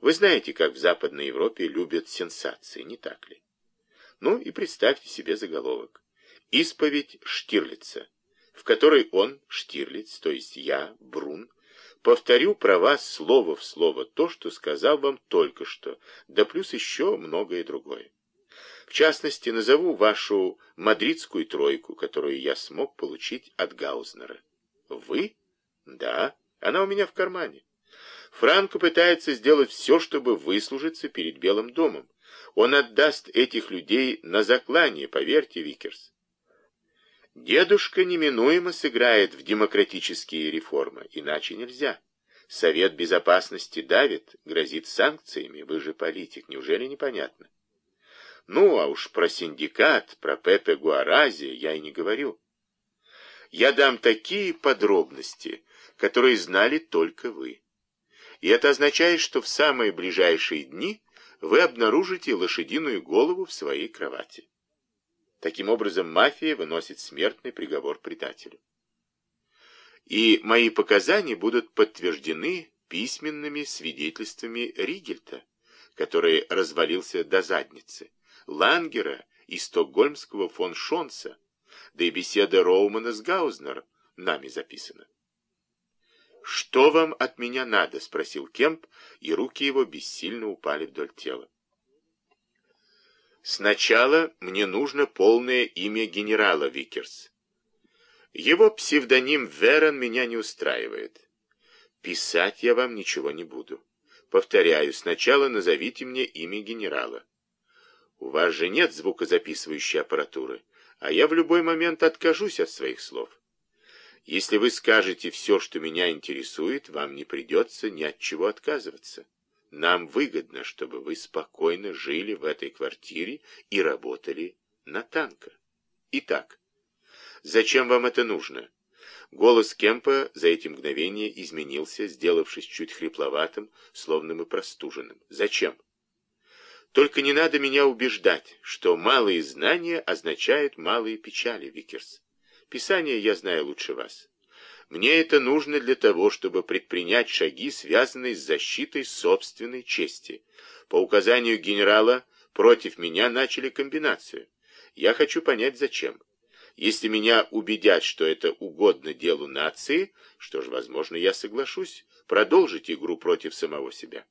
Вы знаете, как в Западной Европе любят сенсации, не так ли? Ну и представьте себе заголовок. «Исповедь Штирлица», в которой он, Штирлиц, то есть я, Брун, повторю про вас слово в слово то, что сказал вам только что, да плюс еще многое другое. В частности, назову вашу мадридскую тройку, которую я смог получить от Гаузнера. Вы? Да, она у меня в кармане. Франко пытается сделать все, чтобы выслужиться перед Белым домом. Он отдаст этих людей на заклание, поверьте, Викерс. Дедушка неминуемо сыграет в демократические реформы, иначе нельзя. Совет Безопасности давит, грозит санкциями, вы же политик, неужели непонятно? Ну, а уж про синдикат, про Пепе Гуарази я и не говорю. Я дам такие подробности, которые знали только вы. И это означает, что в самые ближайшие дни вы обнаружите лошадиную голову в своей кровати. Таким образом, мафия выносит смертный приговор предателю. И мои показания будут подтверждены письменными свидетельствами Ригельта, который развалился до задницы, Лангера и стокгольмского фон Шонса, да и беседа Роумана с Гаузнером нами записана. «Что вам от меня надо?» — спросил Кемп, и руки его бессильно упали вдоль тела. «Сначала мне нужно полное имя генерала Викерс. Его псевдоним Верон меня не устраивает. Писать я вам ничего не буду. Повторяю, сначала назовите мне имя генерала. У вас же нет звукозаписывающей аппаратуры, а я в любой момент откажусь от своих слов». Если вы скажете все, что меня интересует, вам не придется ни от чего отказываться. Нам выгодно, чтобы вы спокойно жили в этой квартире и работали на танка. Итак, зачем вам это нужно? Голос Кемпа за эти мгновения изменился, сделавшись чуть хрипловатым, словно и простуженным. Зачем? Только не надо меня убеждать, что малые знания означают малые печали, Викерс. Писание я знаю лучше вас. Мне это нужно для того, чтобы предпринять шаги, связанные с защитой собственной чести. По указанию генерала против меня начали комбинацию. Я хочу понять, зачем. Если меня убедят, что это угодно делу нации, что ж, возможно, я соглашусь продолжить игру против самого себя.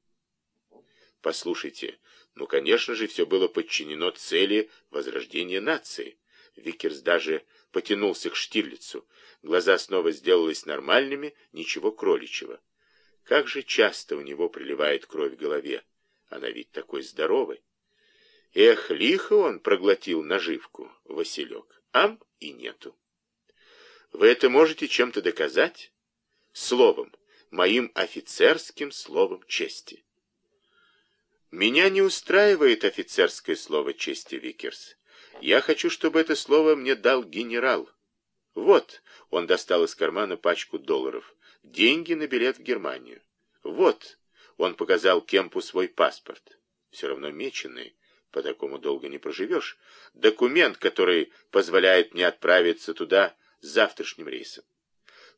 Послушайте, ну, конечно же, все было подчинено цели возрождения нации. Викерс даже потянулся к Штирлицу. Глаза снова сделались нормальными, ничего кроличьего. Как же часто у него приливает кровь в голове. Она ведь такой здоровый. Эх, лихо он проглотил наживку, Василек. Ам и нету. Вы это можете чем-то доказать? Словом, моим офицерским словом чести. Меня не устраивает офицерское слово чести, Викерс. Я хочу, чтобы это слово мне дал генерал. Вот, он достал из кармана пачку долларов. Деньги на билет в Германию. Вот, он показал Кемпу свой паспорт. Все равно меченый, по такому долго не проживешь. Документ, который позволяет мне отправиться туда с завтрашним рейсом.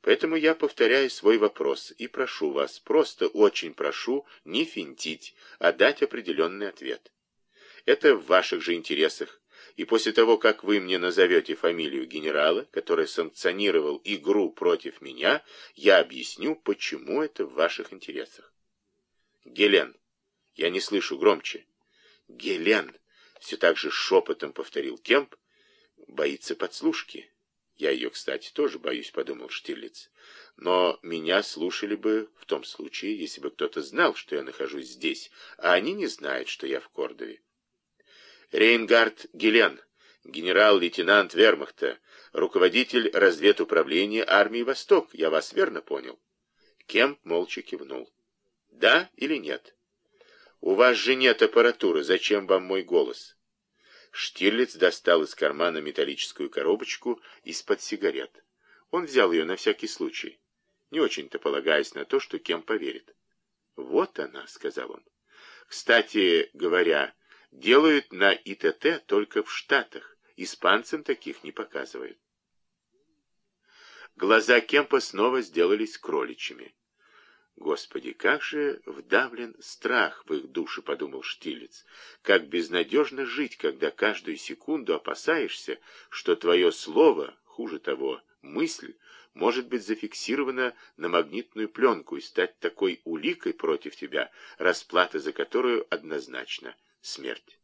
Поэтому я повторяю свой вопрос и прошу вас, просто очень прошу, не финтить, а дать определенный ответ. Это в ваших же интересах и после того, как вы мне назовете фамилию генерала, который санкционировал игру против меня, я объясню, почему это в ваших интересах. Гелен. Я не слышу громче. Гелен. Все так же шепотом повторил Кемп. Боится подслушки. Я ее, кстати, тоже боюсь, подумал Штирлиц. Но меня слушали бы в том случае, если бы кто-то знал, что я нахожусь здесь, а они не знают, что я в Кордове. Рейнгард Гелен, генерал-лейтенант вермахта, руководитель разведуправления армии «Восток». Я вас верно понял?» Кемп молча кивнул. «Да или нет?» «У вас же нет аппаратуры. Зачем вам мой голос?» Штирлиц достал из кармана металлическую коробочку из-под сигарет. Он взял ее на всякий случай, не очень-то полагаясь на то, что Кем поверит. «Вот она», — сказал он. «Кстати говоря, делают на ИТТ только в Штатах. Испанцам таких не показывают. Глаза Кемпа снова сделались кроличьими. Господи, как же вдавлен страх в их души, подумал Штилец. Как безнадежно жить, когда каждую секунду опасаешься, что твое слово, хуже того, мысль, может быть зафиксирована на магнитную пленку и стать такой уликой против тебя, расплата за которую однозначно смерть.